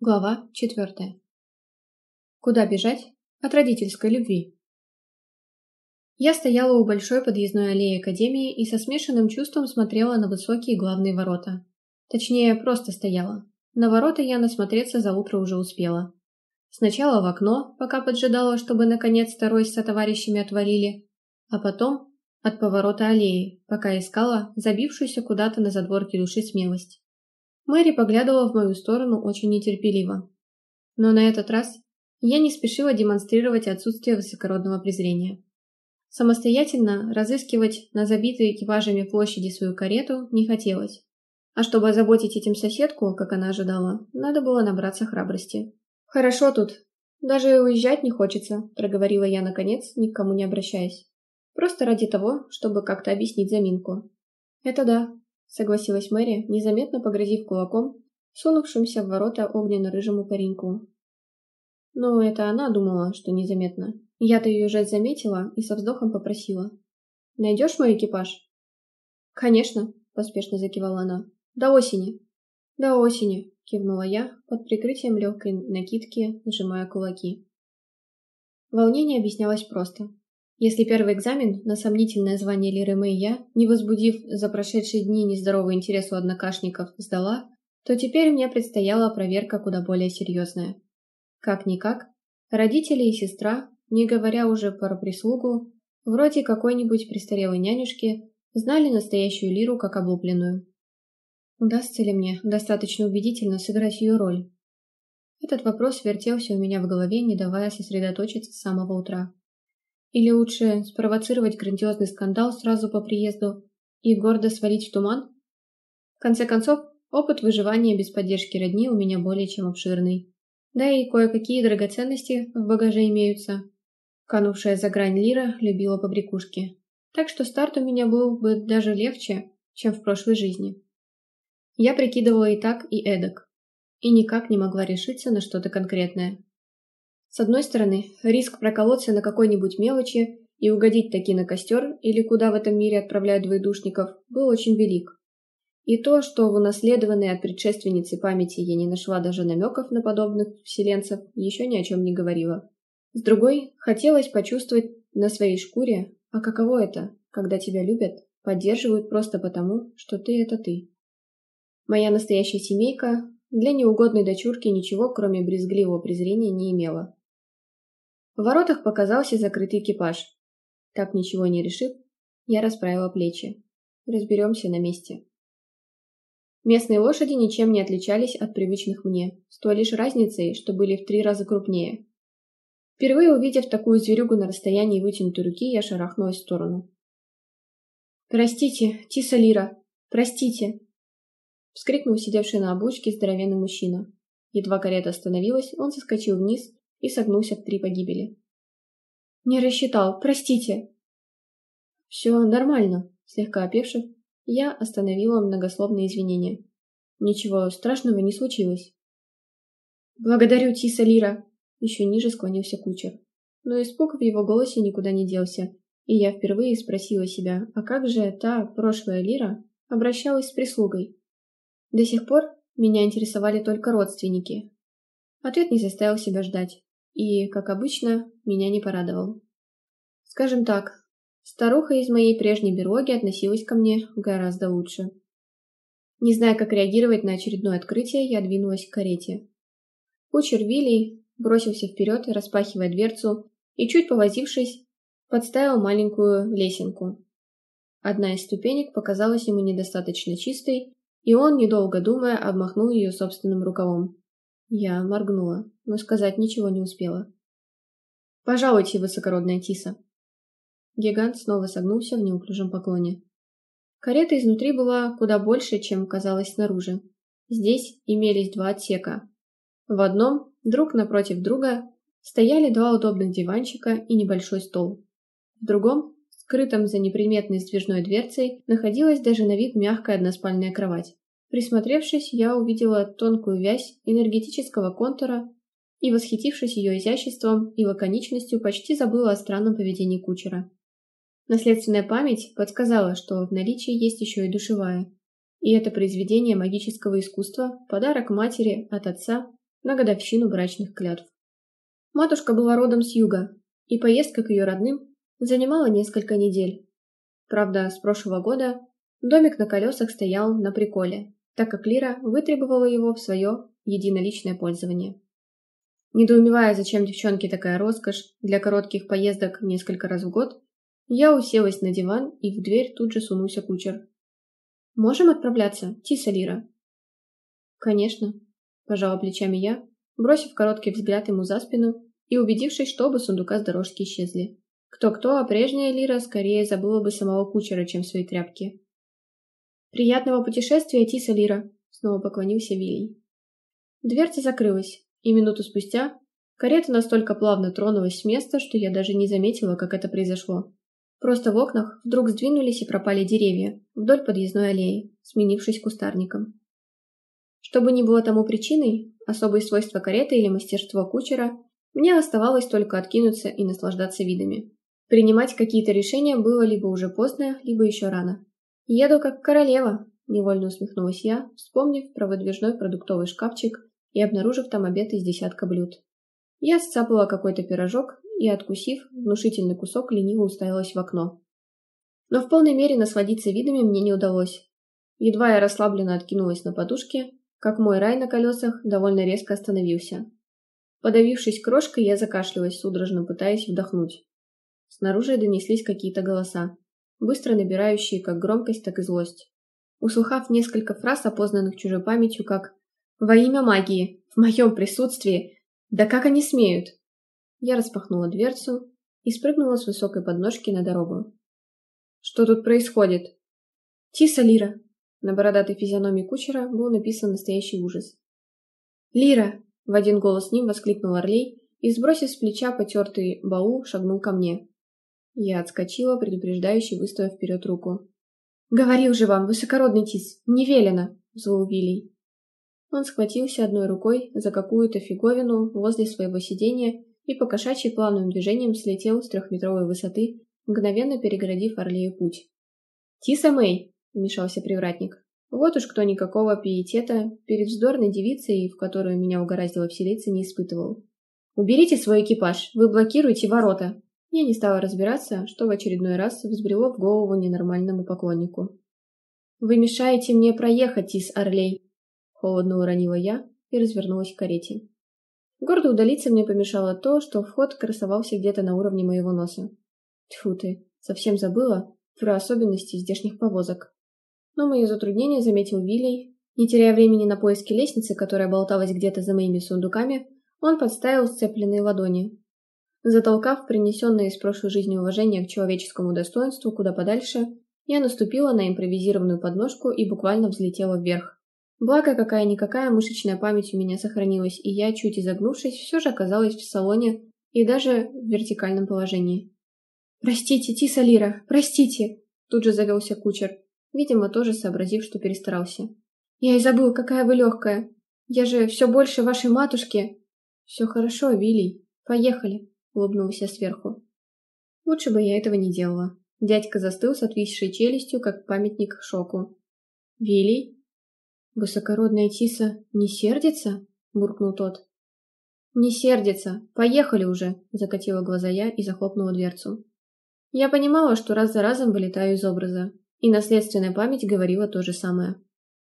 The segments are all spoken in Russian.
Глава четвертая. Куда бежать? От родительской любви. Я стояла у большой подъездной аллеи Академии и со смешанным чувством смотрела на высокие главные ворота. Точнее, просто стояла. На ворота я насмотреться за утро уже успела. Сначала в окно, пока поджидала, чтобы наконец-то Ройс со товарищами отвалили, а потом от поворота аллеи, пока искала забившуюся куда-то на задворке души смелость. Мэри поглядывала в мою сторону очень нетерпеливо. Но на этот раз я не спешила демонстрировать отсутствие высокородного презрения. Самостоятельно разыскивать на забитой экипажами площади свою карету не хотелось. А чтобы озаботить этим соседку, как она ожидала, надо было набраться храбрости. «Хорошо тут. Даже уезжать не хочется», – проговорила я наконец, никому не обращаясь. Просто ради того, чтобы как-то объяснить заминку. «Это да», согласилась Мэри, незаметно погрозив кулаком, сунувшимся в ворота огненно-рыжему пареньку. Но это она думала, что незаметно. Я-то ее жест заметила и со вздохом попросила. «Найдешь мой экипаж?» «Конечно», — поспешно закивала она. «До осени». «До осени», — кивнула я, под прикрытием легкой накидки, сжимая кулаки. Волнение объяснялось просто. Если первый экзамен на сомнительное звание Лиры Мэй я, не возбудив за прошедшие дни нездоровый интерес у однокашников, сдала, то теперь мне предстояла проверка куда более серьезная. Как-никак, родители и сестра, не говоря уже про прислугу, вроде какой-нибудь престарелой нянюшки, знали настоящую Лиру как облупленную. Удастся ли мне достаточно убедительно сыграть ее роль? Этот вопрос вертелся у меня в голове, не давая сосредоточиться с самого утра. Или лучше спровоцировать грандиозный скандал сразу по приезду и гордо свалить в туман? В конце концов, опыт выживания без поддержки родни у меня более чем обширный. Да и кое-какие драгоценности в багаже имеются. Канувшая за грань лира любила побрякушки. Так что старт у меня был бы даже легче, чем в прошлой жизни. Я прикидывала и так, и эдак. И никак не могла решиться на что-то конкретное. С одной стороны, риск проколоться на какой-нибудь мелочи и угодить таки на костер или куда в этом мире отправляют двоедушников, был очень велик. И то, что в унаследованной от предшественницы памяти я не нашла даже намеков на подобных вселенцев, еще ни о чем не говорило. С другой, хотелось почувствовать на своей шкуре, а каково это, когда тебя любят, поддерживают просто потому, что ты – это ты. Моя настоящая семейка для неугодной дочурки ничего, кроме брезгливого презрения, не имела. В воротах показался закрытый экипаж. Так ничего не решив, я расправила плечи. Разберемся на месте. Местные лошади ничем не отличались от привычных мне, с той лишь разницей, что были в три раза крупнее. Впервые увидев такую зверюгу на расстоянии вытянутой руки, я шарахнулась в сторону. «Простите, Тиса Лира! Простите!» Вскрикнул сидевший на обучке здоровенный мужчина. Едва карета остановилась, он соскочил вниз и согнулся в три погибели. «Не рассчитал, простите!» «Все нормально», — слегка опевшив, я остановила многословные извинения. «Ничего страшного не случилось». «Благодарю, Тиса Лира!» — еще ниже склонился кучер. Но испуг в его голосе никуда не делся, и я впервые спросила себя, а как же та прошлая Лира обращалась с прислугой? До сих пор меня интересовали только родственники. Ответ не заставил себя ждать и, как обычно, меня не порадовал. Скажем так, старуха из моей прежней берлоги относилась ко мне гораздо лучше. Не зная, как реагировать на очередное открытие, я двинулась к карете. Кучер Вилли бросился вперед, распахивая дверцу, и, чуть повозившись, подставил маленькую лесенку. Одна из ступенек показалась ему недостаточно чистой, и он, недолго думая, обмахнул ее собственным рукавом. Я моргнула, но сказать ничего не успела. «Пожалуйте, высокородная Тиса!» Гигант снова согнулся в неуклюжем поклоне. Карета изнутри была куда больше, чем казалось снаружи. Здесь имелись два отсека. В одном, друг напротив друга, стояли два удобных диванчика и небольшой стол. В другом, скрытом за неприметной сдвижной дверцей, находилась даже на вид мягкая односпальная кровать. Присмотревшись, я увидела тонкую вязь энергетического контура и, восхитившись ее изяществом и лаконичностью, почти забыла о странном поведении кучера. Наследственная память подсказала, что в наличии есть еще и душевая. И это произведение магического искусства, подарок матери от отца, на годовщину брачных клятв. Матушка была родом с юга, и поездка к ее родным занимала несколько недель. Правда, с прошлого года домик на колесах стоял на приколе, так как Лира вытребовала его в свое единоличное пользование. Недоумевая, зачем девчонке такая роскошь для коротких поездок несколько раз в год, я уселась на диван, и в дверь тут же сунулся кучер. «Можем отправляться, Тиса Лира?» «Конечно», – пожала плечами я, бросив короткий взгляд ему за спину и убедившись, что оба сундука с дорожки исчезли. Кто-кто, а прежняя Лира скорее забыла бы самого кучера, чем свои тряпки. «Приятного путешествия, Тиса Лира!» – снова поклонился Вилей. Дверца закрылась, и минуту спустя карета настолько плавно тронулась с места, что я даже не заметила, как это произошло. Просто в окнах вдруг сдвинулись и пропали деревья вдоль подъездной аллеи, сменившись кустарником. Что бы ни было тому причиной, особые свойства кареты или мастерство кучера, мне оставалось только откинуться и наслаждаться видами. Принимать какие-то решения было либо уже поздно, либо еще рано. «Еду как королева», – невольно усмехнулась я, вспомнив про выдвижной продуктовый шкафчик и обнаружив там обед из десятка блюд. Я сцапала какой-то пирожок и, откусив внушительный кусок, лениво уставилась в окно. Но в полной мере насладиться видами мне не удалось. Едва я расслабленно откинулась на подушке, как мой рай на колесах довольно резко остановился. Подавившись крошкой, я закашлялась, судорожно пытаясь вдохнуть. Снаружи донеслись какие-то голоса, быстро набирающие как громкость, так и злость. Услыхав несколько фраз, опознанных чужой памятью, как «Во имя магии! В моем присутствии! Да как они смеют!» Я распахнула дверцу и спрыгнула с высокой подножки на дорогу. «Что тут происходит?» «Тиса, Лира!» На бородатой физиономии кучера был написан настоящий ужас. «Лира!» — в один голос с ним воскликнул Орлей и, сбросив с плеча потертый баул, шагнул ко мне. Я отскочила, предупреждающе выставив вперед руку. «Говорил же вам, высокородный тис, не велено!» — взвыл. Он схватился одной рукой за какую-то фиговину возле своего сидения и по кошачьи плавным движением слетел с трехметровой высоты, мгновенно перегородив Орлею путь. «Тиса Мэй!» — вмешался привратник. «Вот уж кто никакого пиетета перед вздорной девицей, в которую меня угораздило вселиться, не испытывал. Уберите свой экипаж, вы блокируете ворота!» Я не стала разбираться, что в очередной раз взбрело в голову ненормальному поклоннику. «Вы мешаете мне проехать, Тис Орлей!» Холодно уронила я и развернулась к карете. Гордо удалиться мне помешало то, что вход красовался где-то на уровне моего носа. Тьфу ты, совсем забыла про особенности здешних повозок. Но мое затруднение заметил Вилей. Не теряя времени на поиски лестницы, которая болталась где-то за моими сундуками, он подставил сцепленные ладони. Затолкав принесенное из прошлой жизни уважение к человеческому достоинству куда подальше, я наступила на импровизированную подножку и буквально взлетела вверх. Благо, какая-никакая мышечная память у меня сохранилась, и я, чуть изогнувшись, все же оказалась в салоне и даже в вертикальном положении. «Простите, Тиса Лира, простите!» Тут же завелся кучер, видимо, тоже сообразив, что перестарался. «Я и забыл, какая вы легкая! Я же все больше вашей матушки!» «Все хорошо, Вилли, поехали!» — улыбнулась я сверху. Лучше бы я этого не делала. Дядька застыл с отвисшей челюстью, как памятник шоку. «Вилли?» «Высокородная Тиса не сердится?» – буркнул тот. «Не сердится. Поехали уже!» – закатила глаза я и захлопнула дверцу. Я понимала, что раз за разом вылетаю из образа, и наследственная память говорила то же самое.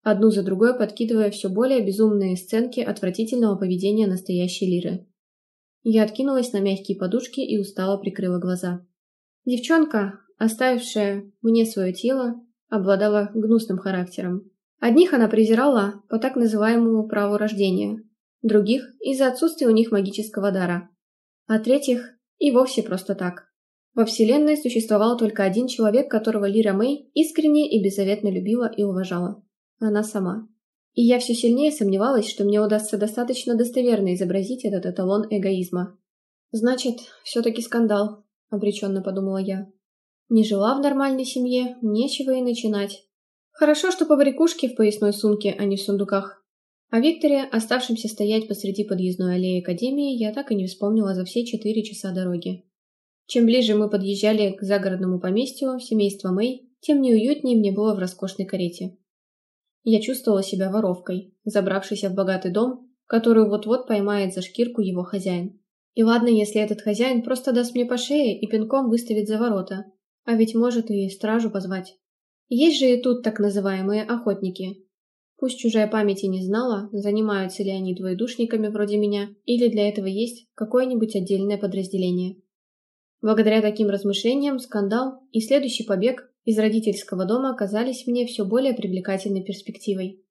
Одну за другой подкидывая все более безумные сценки отвратительного поведения настоящей лиры. Я откинулась на мягкие подушки и устало прикрыла глаза. Девчонка, оставившая мне свое тело, обладала гнусным характером, Одних она презирала по так называемому праву рождения, других – из-за отсутствия у них магического дара, а третьих – и вовсе просто так. Во Вселенной существовал только один человек, которого Лира Мэй искренне и беззаветно любила и уважала. Она сама. И я все сильнее сомневалась, что мне удастся достаточно достоверно изобразить этот эталон эгоизма. «Значит, все-таки скандал», – обреченно подумала я. «Не жила в нормальной семье, нечего и начинать. Хорошо, что побрякушки в поясной сумке, а не в сундуках. О Викторе, оставшемся стоять посреди подъездной аллеи Академии, я так и не вспомнила за все четыре часа дороги. Чем ближе мы подъезжали к загородному поместью семейства Мэй, тем неуютнее мне было в роскошной карете. Я чувствовала себя воровкой, забравшейся в богатый дом, которую вот-вот поймает за шкирку его хозяин. И ладно, если этот хозяин просто даст мне по шее и пинком выставит за ворота, а ведь может и стражу позвать. Есть же и тут так называемые охотники. Пусть чужая память и не знала, занимаются ли они двоедушниками вроде меня, или для этого есть какое-нибудь отдельное подразделение. Благодаря таким размышлениям скандал и следующий побег из родительского дома оказались мне все более привлекательной перспективой.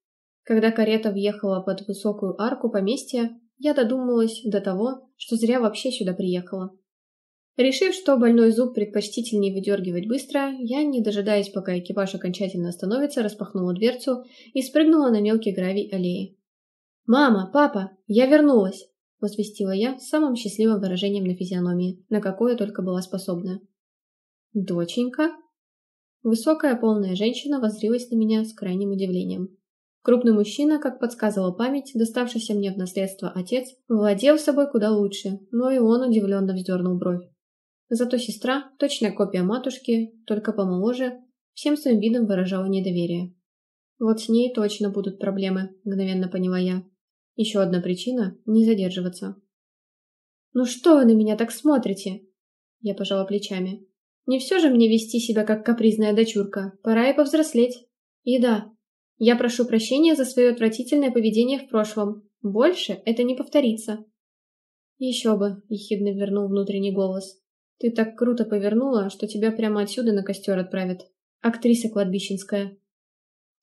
Когда карета въехала под высокую арку поместья, я додумалась до того, что зря вообще сюда приехала. Решив, что больной зуб предпочтительнее выдергивать быстро, я, не дожидаясь, пока экипаж окончательно остановится, распахнула дверцу и спрыгнула на мелкий гравий аллеи. «Мама! Папа! Я вернулась!» – возвестила я с самым счастливым выражением на физиономии, на какое только была способна. «Доченька?» Высокая полная женщина воззрилась на меня с крайним удивлением. Крупный мужчина, как подсказывала память, доставшийся мне в наследство отец, владел собой куда лучше, но и он удивленно вздернул бровь. Зато сестра, точная копия матушки, только помоложе, всем своим видом выражала недоверие. Вот с ней точно будут проблемы, мгновенно поняла я. Еще одна причина – не задерживаться. «Ну что вы на меня так смотрите?» Я пожала плечами. «Не все же мне вести себя как капризная дочурка. Пора и повзрослеть. И да, я прошу прощения за свое отвратительное поведение в прошлом. Больше это не повторится. Еще бы, ехидно вернул внутренний голос. Ты так круто повернула, что тебя прямо отсюда на костер отправят. Актриса кладбищенская.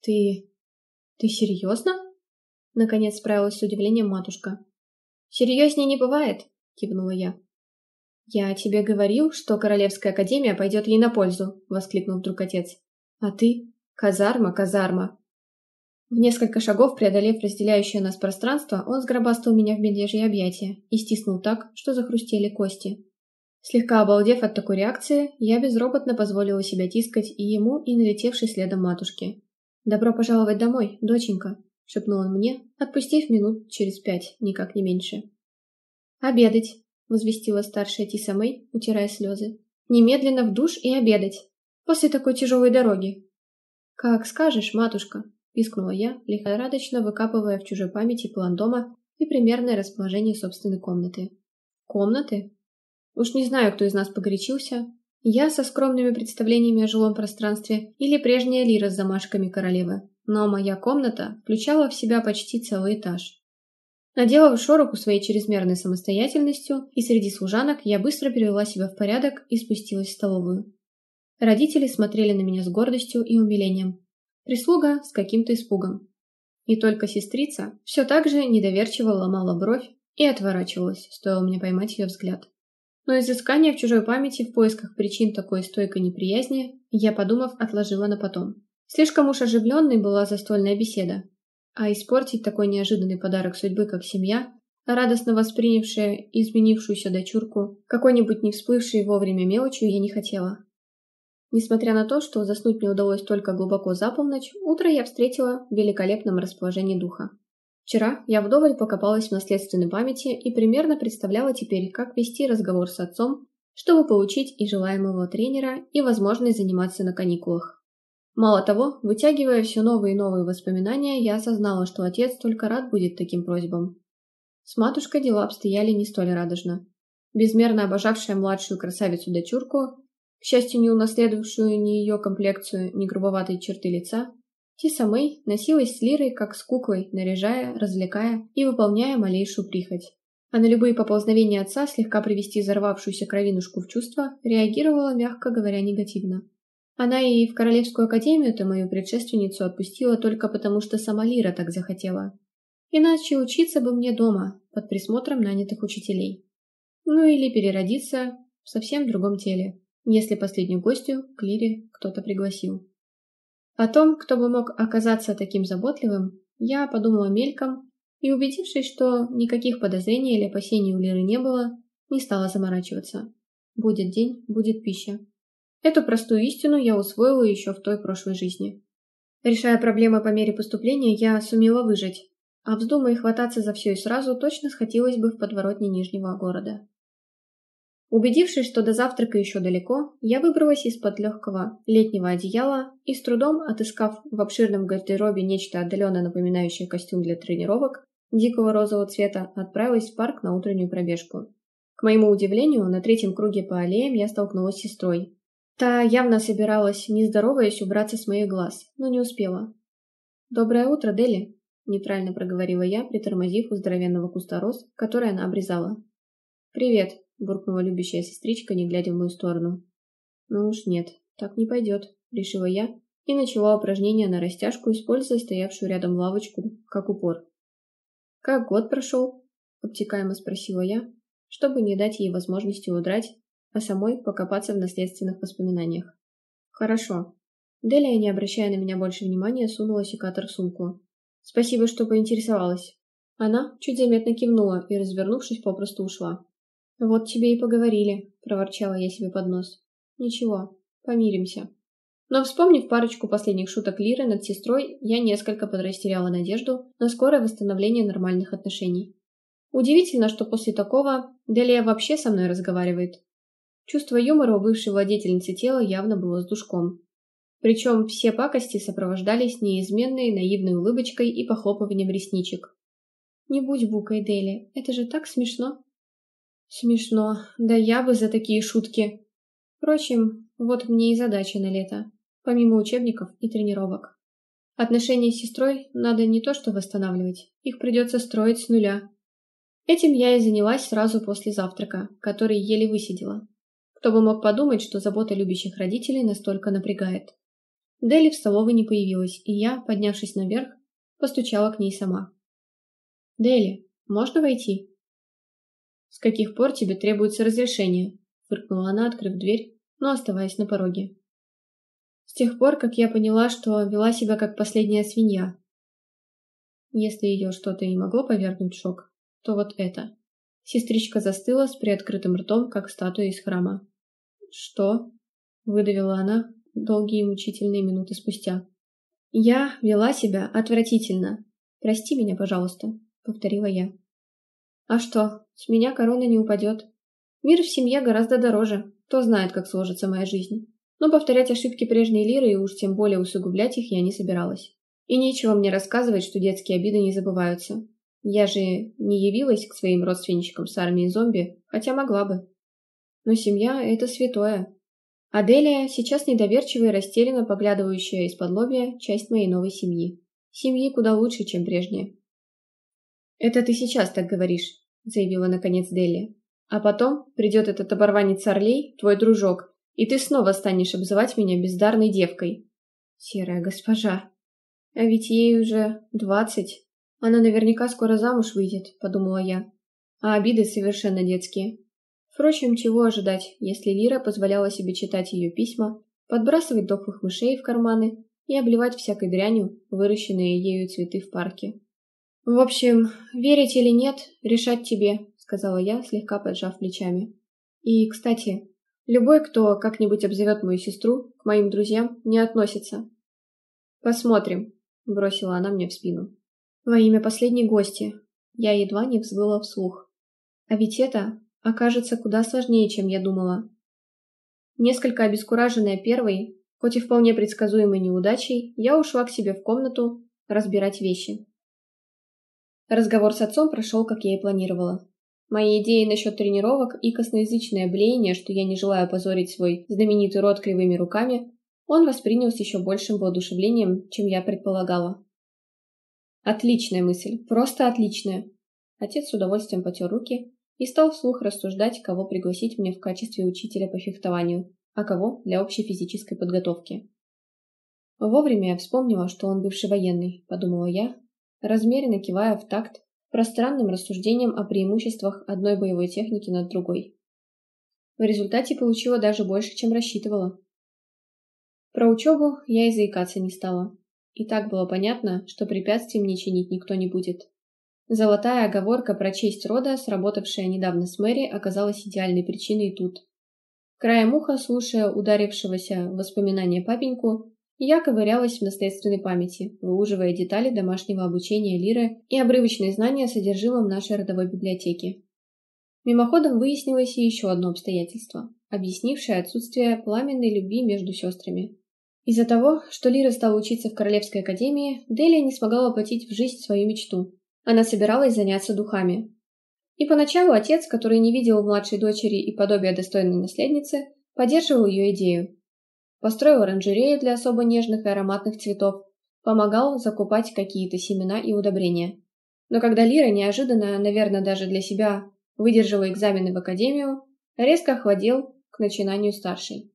Ты... ты серьезно? Наконец справилась с удивлением матушка. Серьезнее не бывает, кивнула я. «Я тебе говорил, что Королевская Академия пойдет ей на пользу», — воскликнул вдруг отец. «А ты? Казарма, казарма. В несколько шагов, преодолев разделяющее нас пространство, он сгробастал меня в медвежье объятия и стиснул так, что захрустели кости. Слегка обалдев от такой реакции, я безропотно позволила себя тискать и ему, и налетевшей следом матушке. «Добро пожаловать домой, доченька», — шепнул он мне, отпустив минут через пять, никак не меньше. «Обедать», — возвестила старшая Тиса Мэй, утирая слезы. «Немедленно в душ и обедать. После такой тяжелой дороги». «Как скажешь, матушка», – пискнула я, лихорадочно выкапывая в чужой памяти план дома и примерное расположение собственной комнаты. Комнаты? Уж не знаю, кто из нас погорячился. Я со скромными представлениями о жилом пространстве или прежняя Лира с замашками королевы. Но моя комната включала в себя почти целый этаж. Наделав шороху своей чрезмерной самостоятельностью, и среди служанок я быстро привела себя в порядок и спустилась в столовую. Родители смотрели на меня с гордостью и умилением, Прислуга с каким-то испугом. И только сестрица все так же недоверчиво ломала бровь и отворачивалась, стоило мне поймать ее взгляд. Но изыскание в чужой памяти в поисках причин такой стойкой неприязни я, подумав, отложила на потом. Слишком уж оживленной была застольная беседа, а испортить такой неожиданный подарок судьбы, как семья, радостно воспринявшая изменившуюся дочурку, какой-нибудь не всплывшей вовремя мелочью, я не хотела. Несмотря на то, что заснуть мне удалось только глубоко за полночь, утро я встретила в великолепном расположении духа. Вчера я вдоволь покопалась в наследственной памяти и примерно представляла теперь, как вести разговор с отцом, чтобы получить и желаемого тренера, и возможность заниматься на каникулах. Мало того, вытягивая все новые и новые воспоминания, я осознала, что отец только рад будет таким просьбам. С матушкой дела обстояли не столь радужно. Безмерно обожавшая младшую красавицу-дочурку, к счастью, не унаследовавшую ни ее комплекцию, ни грубоватые черты лица, Тиса Мэй носилась с Лирой как с куклой, наряжая, развлекая и выполняя малейшую прихоть. А на любые поползновения отца слегка привести взорвавшуюся кровинушку в чувство реагировала, мягко говоря, негативно. Она и в Королевскую академию-то мою предшественницу отпустила только потому, что сама Лира так захотела. Иначе учиться бы мне дома, под присмотром нанятых учителей. Ну или переродиться в совсем другом теле если последнюю гостью к Лире кто-то пригласил. О том, кто бы мог оказаться таким заботливым, я подумала мельком и, убедившись, что никаких подозрений или опасений у Лиры не было, не стала заморачиваться. Будет день, будет пища. Эту простую истину я усвоила еще в той прошлой жизни. Решая проблемы по мере поступления, я сумела выжить, а вздумая хвататься за все и сразу, точно схватилась бы в подворотне Нижнего города. Убедившись, что до завтрака еще далеко, я выбралась из-под легкого летнего одеяла и с трудом, отыскав в обширном гардеробе нечто отдаленно напоминающее костюм для тренировок, дикого розового цвета, отправилась в парк на утреннюю пробежку. К моему удивлению, на третьем круге по аллеям я столкнулась с сестрой. Та явно собиралась, не здороваясь, убраться с моих глаз, но не успела. «Доброе утро, Дели», — нейтрально проговорила я, притормозив у здоровенного куста роз, который она обрезала. «Привет», — буркнула любящая сестричка, не глядя в мою сторону. «Ну уж нет, так не пойдет», — решила я и начала упражнение на растяжку, используя стоявшую рядом лавочку как упор. «Как год прошел?» — обтекаемо спросила я, чтобы не дать ей возможности удрать, а самой покопаться в наследственных воспоминаниях. «Хорошо». Делия, не обращая на меня больше внимания, сунула секатор в сумку. «Спасибо, что поинтересовалась». Она чуть заметно кивнула и, развернувшись, попросту ушла. «Вот тебе и поговорили», — проворчала я себе под нос. «Ничего, помиримся». Но, вспомнив парочку последних шуток Лиры над сестрой, я несколько подрастеряла надежду на скорое восстановление нормальных отношений. Удивительно, что после такого Делия вообще со мной разговаривает. Чувство юмора у бывшей владетельницы тела явно было с душком. Причем все пакости сопровождались неизменной наивной улыбочкой и похлопыванием ресничек. «Не будь букой, Дели, это же так смешно!» «Смешно, да я бы за такие шутки!» Впрочем, вот мне и задача на лето, помимо учебников и тренировок. Отношения с сестрой надо не то что восстанавливать, их придется строить с нуля. Этим я и занялась сразу после завтрака, который еле высидела. Кто бы мог подумать, что забота любящих родителей настолько напрягает. Дели в столовой не появилась, и я, поднявшись наверх, постучала к ней сама. «Дели, можно войти?» «С каких пор тебе требуется разрешение?» — фыркнула она, открыв дверь, но оставаясь на пороге. «С тех пор, как я поняла, что вела себя как последняя свинья. Если ее что-то и могло повергнуть в шок, то вот это». Сестричка застыла с приоткрытым ртом, как статуя из храма. «Что?» — выдавила она долгие мучительные минуты спустя. «Я вела себя отвратительно. Прости меня, пожалуйста», — повторила я. «А что, с меня корона не упадет. Мир в семье гораздо дороже. Кто знает, как сложится моя жизнь. Но повторять ошибки прежней Лиры и уж тем более усугублять их я не собиралась. И нечего мне рассказывать, что детские обиды не забываются. Я же не явилась к своим родственничкам с армией зомби, хотя могла бы. Но семья — это святое. Аделия, сейчас недоверчивая и растерянно поглядывающая из-под лобья, часть моей новой семьи. Семьи куда лучше, чем прежняя. «Это ты сейчас так говоришь», — заявила наконец Дели. «А потом придет этот оборванец Орлей, твой дружок, и ты снова станешь обзывать меня бездарной девкой». «Серая госпожа. А ведь ей уже двадцать. Она наверняка скоро замуж выйдет», — подумала я. А обиды совершенно детские. Впрочем, чего ожидать, если Лира позволяла себе читать ее письма, подбрасывать дохлых мышей в карманы и обливать всякой дрянью выращенные ею цветы в парке. «В общем, верить или нет, решать тебе», — сказала я, слегка поджав плечами. «И, кстати, любой, кто как-нибудь обзовет мою сестру, к моим друзьям не относится». «Посмотрим», — бросила она мне в спину. «Во имя последней гости». Я едва не взвыла вслух. А ведь это окажется куда сложнее, чем я думала. Несколько обескураженная первой, хоть и вполне предсказуемой неудачей, я ушла к себе в комнату разбирать вещи. Разговор с отцом прошел, как я и планировала. Мои идеи насчет тренировок и косноязычное блеяние, что я не желаю позорить свой знаменитый рот кривыми руками, он воспринял с еще большим воодушевлением, чем я предполагала. Отличная мысль, просто отличная. Отец с удовольствием потер руки и стал вслух рассуждать, кого пригласить мне в качестве учителя по фехтованию, а кого для общей физической подготовки. Вовремя я вспомнила, что он бывший военный, подумала я, размеренно кивая в такт пространным рассуждением о преимуществах одной боевой техники над другой. В результате получила даже больше, чем рассчитывала. Про учебу я и заикаться не стала. И так было понятно, что препятствий мне чинить никто не будет. Золотая оговорка про честь рода, сработавшая недавно с Мэри, оказалась идеальной причиной тут. Краем уха, слушая ударившегося воспоминания папеньку, я ковырялась в наследственной памяти, выуживая детали домашнего обучения Лиры и обрывочные знания содержимым нашей родовой библиотеки. Мимоходом выяснилось и еще одно обстоятельство, объяснившее отсутствие пламенной любви между сестрами. Из-за того, что Лира стала учиться в Королевской академии, Делия не смогла воплотить в жизнь свою мечту Она собиралась заняться духами. И поначалу отец, который не видел в младшей дочери и подобия достойной наследницы, поддерживал ее идею. Построил оранжерею для особо нежных и ароматных цветов, помогал закупать какие-то семена и удобрения. Но когда Лира неожиданно, наверное, даже для себя, выдержала экзамены в академию, резко охладел к начинанию старшей.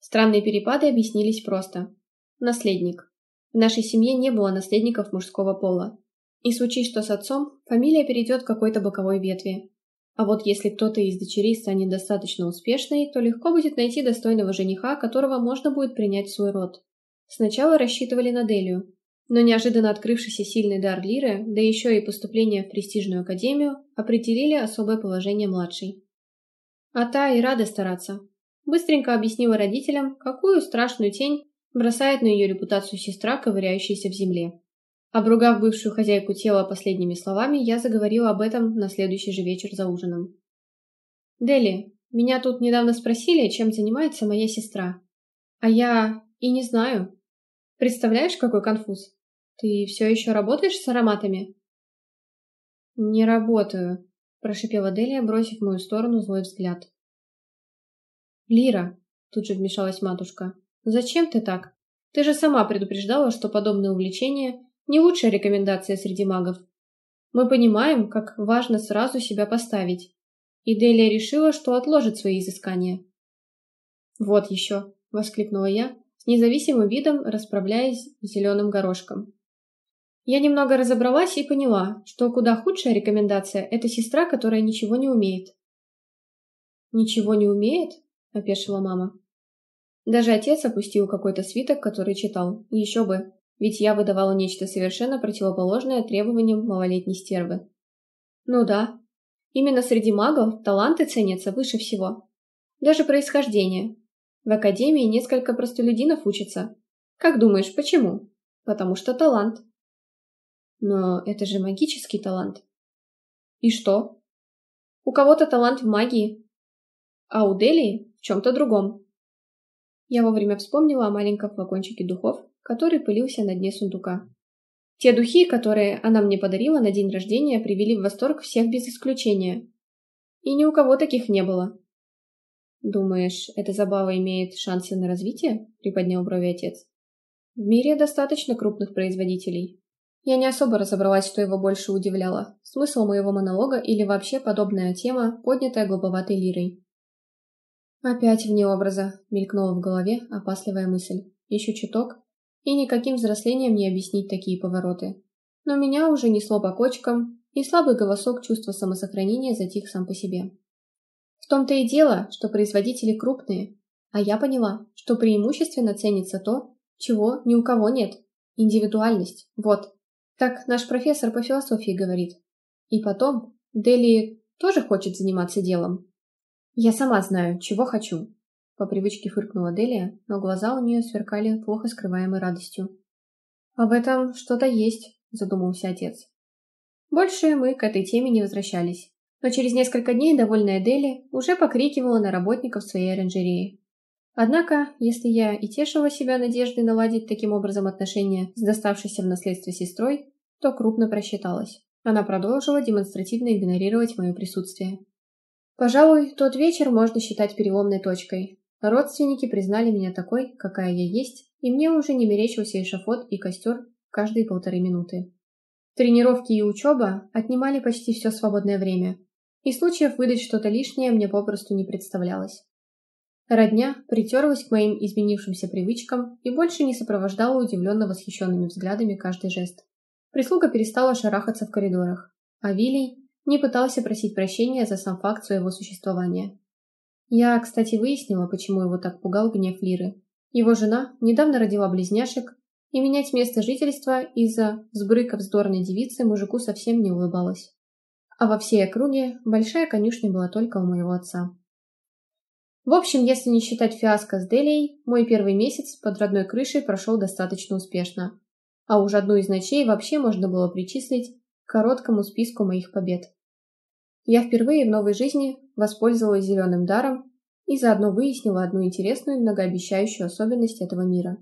Странные перепады объяснились просто. Наследник. В нашей семье не было наследников мужского пола. И случись что с отцом, фамилия перейдет к какой-то боковой ветви. А вот если кто-то из дочерей станет достаточно успешной, то легко будет найти достойного жениха, которого можно будет принять в свой род. Сначала рассчитывали на Делию, но неожиданно открывшийся сильный дар Лиры, да еще и поступление в престижную академию, определили особое положение младшей. А та и рада стараться. Быстренько объяснила родителям, какую страшную тень бросает на ее репутацию сестра, ковыряющаяся в земле. Обругав бывшую хозяйку тела последними словами, я заговорила об этом на следующий же вечер за ужином. «Дели, меня тут недавно спросили, чем занимается моя сестра. А я и не знаю. Представляешь, какой конфуз? Ты все еще работаешь с ароматами?» «Не работаю», – прошипела Делия, бросив в мою сторону злой взгляд. «Лира», – тут же вмешалась матушка, – «зачем ты так? Ты же сама предупреждала, что подобные увлечения не лучшая рекомендация среди магов. Мы понимаем, как важно сразу себя поставить. И Делия решила, что отложит свои изыскания. «Вот еще!» — воскликнула я, с независимым видом расправляясь зеленым горошком. Я немного разобралась и поняла, что куда худшая рекомендация – это сестра, которая ничего не умеет. «Ничего не умеет?» – опешила мама. Даже отец опустил какой-то свиток, который читал. Еще бы, ведь я выдавала нечто совершенно противоположное требованиям малолетней стервы. Ну да, именно среди магов таланты ценятся выше всего. Даже происхождение. В академии несколько простолюдинов учатся. Как думаешь, почему? Потому что талант. Но это же магический талант. И что? У кого-то талант в магии, а у Делии в чем-то другом. Я вовремя вспомнила о маленьком флакончике духов, который пылился на дне сундука. Те духи, которые она мне подарила на день рождения, привели в восторг всех без исключения. И ни у кого таких не было. «Думаешь, эта забава имеет шансы на развитие?» – приподнял брови отец. «В мире достаточно крупных производителей. Я не особо разобралась, что его больше удивляло. Смысл моего монолога или вообще подобная тема, поднятая глуповатой лирой. «Опять вне образа», – мелькнула в голове опасливая мысль. «Еще чуток, и никаким взрослением не объяснить такие повороты. Но меня уже несло по кочкам, и слабый голосок чувства самосохранения затих сам по себе. В том-то и дело, что производители крупные, а я поняла, что преимущественно ценится то, чего ни у кого нет. Индивидуальность. Вот. Так наш профессор по философии говорит. И потом, Дели тоже хочет заниматься делом. Я сама знаю, чего хочу. По привычке фыркнула Делия, но глаза у нее сверкали плохо скрываемой радостью. «А в этом что-то есть», – задумался отец. Больше мы к этой теме не возвращались, но через несколько дней довольная Дели уже покрикивала на работников своей оранжереи. Однако, если я и тешила себя надеждой наладить таким образом отношения с доставшейся в наследство сестрой, то крупно просчиталась. Она продолжила демонстративно игнорировать мое присутствие. Пожалуй, тот вечер можно считать переломной точкой, Родственники признали меня такой, какая я есть, и мне уже не мерещился эшафот и костер каждые полторы минуты. Тренировки и учеба отнимали почти все свободное время, и случаев выдать что-то лишнее мне попросту не представлялось. Родня притерлась к моим изменившимся привычкам и больше не сопровождала удивленно восхищенными взглядами каждый жест. Прислуга перестала шарахаться в коридорах, а Вилей не пытался просить прощения за сам факт своего существования. Я, кстати, выяснила, почему его так пугал гнев Лиры. Его жена недавно родила близняшек, и менять место жительства из-за сбрыка вздорной девицы мужику совсем не улыбалась. А во всей округе большая конюшня была только у моего отца. В общем, если не считать фиаско с Делией, мой первый месяц под родной крышей прошел достаточно успешно. А уж одну из ночей вообще можно было причислить к короткому списку моих побед. Я впервые в новой жизни воспользовалась зеленым даром и заодно выяснила одну интересную и многообещающую особенность этого мира.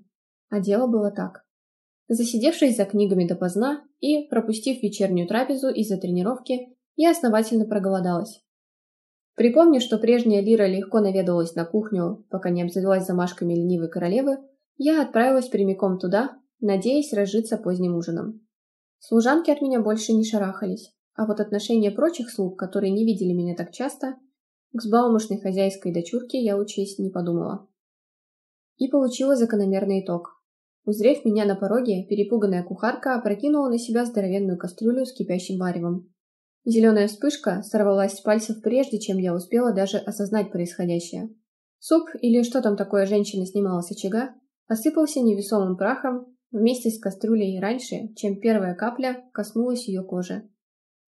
А дело было так. Засидевшись за книгами допоздна и пропустив вечернюю трапезу из-за тренировки, я основательно проголодалась. Припомнив, что прежняя Лира легко наведывалась на кухню, пока не обзавелась замашками ленивой королевы, я отправилась прямиком туда, надеясь разжиться поздним ужином. Служанки от меня больше не шарахались, а вот отношение прочих слуг, которые не видели меня так часто, к взбалмошной хозяйской дочурке я учесть не подумала. И получила закономерный итог. Узрев меня на пороге, перепуганная кухарка опрокинула на себя здоровенную кастрюлю с кипящим варевом. Зеленая вспышка сорвалась с пальцев прежде, чем я успела даже осознать происходящее. Суп, или что там такое женщина снимала с очага, осыпался невесомым прахом вместе с кастрюлей раньше, чем первая капля коснулась ее кожи.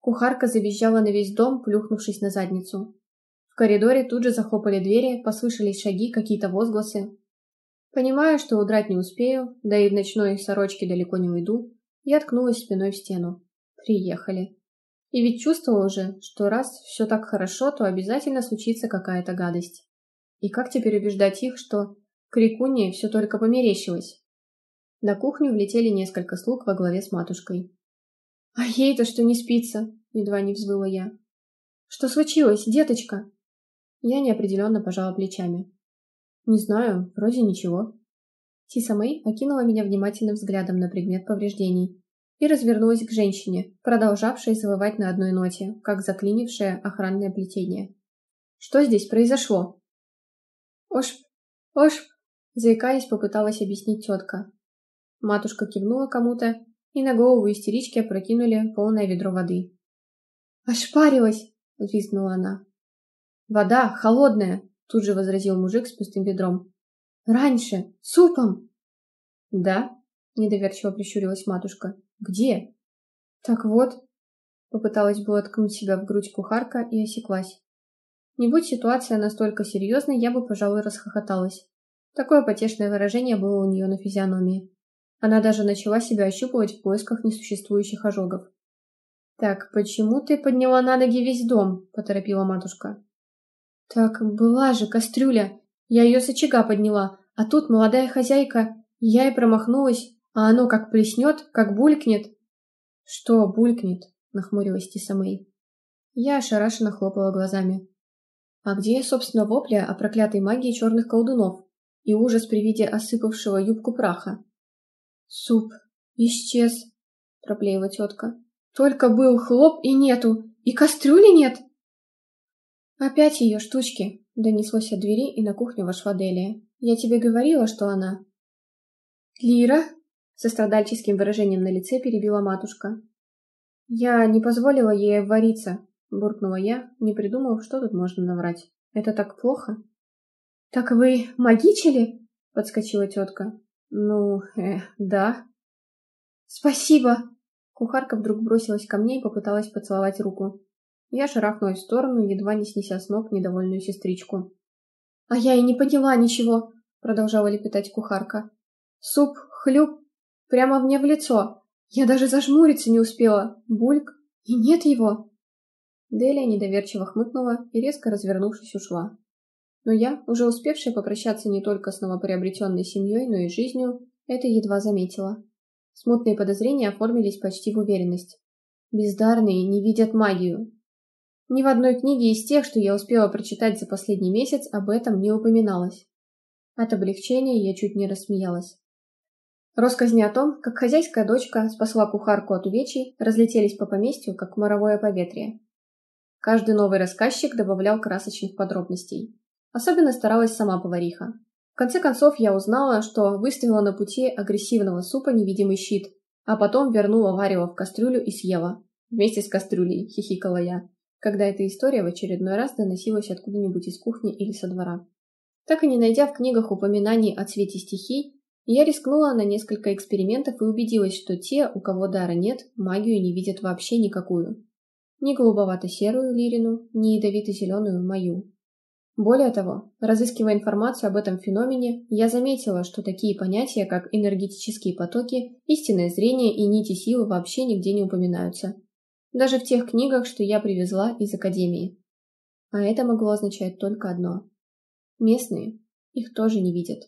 Кухарка завизжала на весь дом, плюхнувшись на задницу. В коридоре тут же захлопали двери, послышались шаги, какие-то возгласы. Понимая, что удрать не успею, да и в ночной сорочке далеко не уйду, я ткнулась спиной в стену. Приехали. И ведь чувствовала уже, что раз все так хорошо, то обязательно случится какая-то гадость. И как теперь убеждать их, что Крикуне все только померещилось? На кухню влетели несколько слуг во главе с матушкой. «А ей-то что не спится?» — едва не взвыла я. «Что случилось, деточка?» Я неопределенно пожала плечами. «Не знаю, вроде ничего». Тиса Мэй окинула меня внимательным взглядом на предмет повреждений и развернулась к женщине, продолжавшей завывать на одной ноте, как заклинившее охранное плетение. «Что здесь произошло?» «Ош... Ош...» заикаясь, попыталась объяснить тетка. Матушка кивнула кому-то, и на голову истерички опрокинули полное ведро воды. «Ошпарилась!» — взвизгнула она. «Вода холодная!» — тут же возразил мужик с пустым ведром. «Раньше! Супом!» «Да?» — недоверчиво прищурилась матушка. «Где?» «Так вот», — попыталась было ткнуть себя в грудь кухарка и осеклась. Не будь ситуация настолько серьезной, я бы, пожалуй, расхохоталась. Такое потешное выражение было у нее на физиономии. Она даже начала себя ощупывать в поисках несуществующих ожогов. «Так, почему ты подняла на ноги весь дом?» – поторопила матушка. «Так, была же кастрюля. Я ее с очага подняла, а тут молодая хозяйка. Я и промахнулась, а оно как плеснет, как булькнет». «Что булькнет?» – нахмурилась Тиса Мэй. Я ошарашенно хлопала глазами. «А где, собственно, вопля о проклятой магии черных колдунов и ужас при виде осыпавшего юбку праха?» «Суп исчез», — проблеяла тетка. «Только был хлоп и нету, и кастрюли нет!» «Опять ее штучки!» — донеслось от двери, и на кухню вошла Делия. «Я тебе говорила, что она...» «Лира?» — со страдальческим выражением на лице перебила матушка. «Я не позволила ей вариться», — буркнула я, не придумав, что тут можно наврать. «Это так плохо?» «Так вы магичили?» — подскочила тетка. Ну, э, да. Спасибо. Кухарка вдруг бросилась ко мне и попыталась поцеловать руку. Я шарахнулась в сторону, едва не снеся с ног недовольную сестричку. «А я и не поняла ничего», — продолжала лепетать кухарка. «Суп, хлюп, прямо мне в лицо. Я даже зажмуриться не успела. Бульк, и нет его». Делия недоверчиво хмыкнула и, резко развернувшись, ушла. Но я, уже успевшая попрощаться не только с новоприобретенной семьей, но и жизнью, это едва заметила. Смутные подозрения оформились почти в уверенность. Бездарные не видят магию. Ни в одной книге из тех, что я успела прочитать за последний месяц, об этом не упоминалось. От облегчения я чуть не рассмеялась. Росказни о том, как хозяйская дочка спасла кухарку от увечий, разлетелись по поместью, как моровое поветрие. Каждый новый рассказчик добавлял красочных подробностей. Особенно старалась сама повариха. В конце концов, я узнала, что выставила на пути агрессивного супа невидимый щит, а потом вернула варево в кастрюлю и съела. Вместе с кастрюлей, хихикала я, когда эта история в очередной раз доносилась откуда-нибудь из кухни или со двора. Так и не найдя в книгах упоминаний о цвете стихий, я рискнула на несколько экспериментов и убедилась, что те, у кого дара нет, магию не видят вообще никакую. Ни голубовато-серую лирину, ни ядовито-зеленую мою. Более того, разыскивая информацию об этом феномене, я заметила, что такие понятия, как энергетические потоки, истинное зрение и нити силы вообще нигде не упоминаются. Даже в тех книгах, что я привезла из Академии. А это могло означать только одно. Местные их тоже не видят.